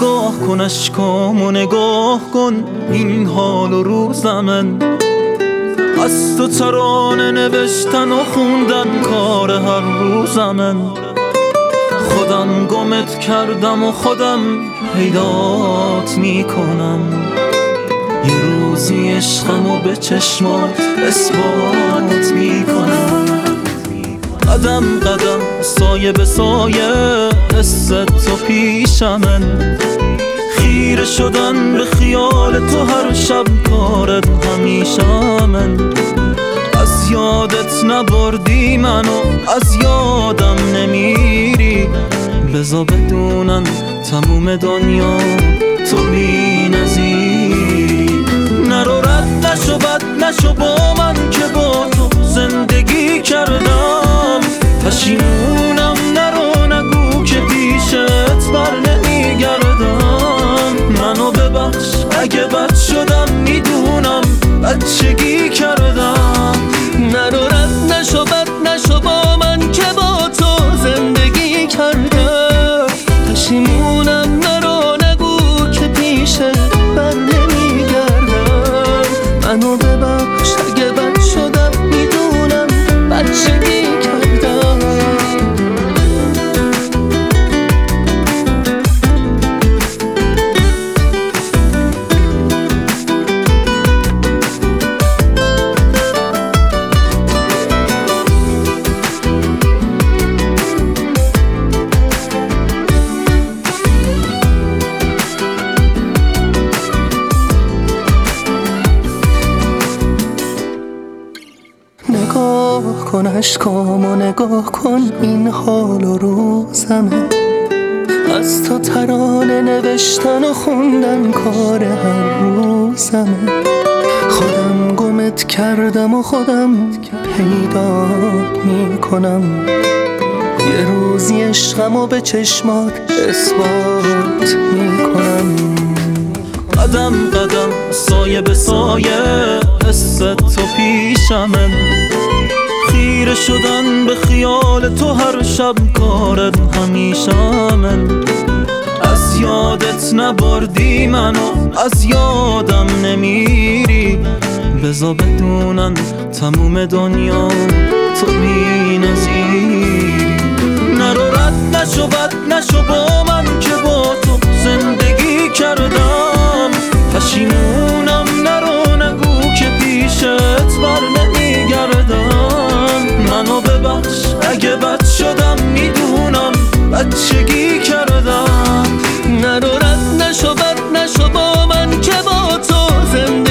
کن اشکام و نگاه کن این حال و روز من. از تو ترانه نوشتن و خوندن کار هر روز من. خودم گمت کردم و خودم پیدات می‌کنم. یه روزی عشقم و به چشمات اثبات می‌کنم. قدم قدم سایه به سایه حس تو پیشمن. خیره شدن به خیال تو هر شب کارت همیشه من. از یادت نبردی منو از یادم نمیری. بزا بدونم تموم دنیا تو بی نزیری نرو رد نشو بد نشو Should کن اشکام و نگاه کن این حال و روزمه. از تو ترانه نوشتن و خوندن کار هر روزمه. خودم گمت کردم و خودم پیدات می‌کنم. یه روزی عشقم و به چشمات اثبات می‌کنم. قدم قدم سایه به سایه حس تو پیشمن خیره شدن به خیال تو هر شب کارت همیشه من. از یادت نبردی منو از یادم نمیری. بزا بدونن تموم دنیا تو بی نظیری. نرو رد نشو بد نشو نشو بد نشو با من که با تو زنده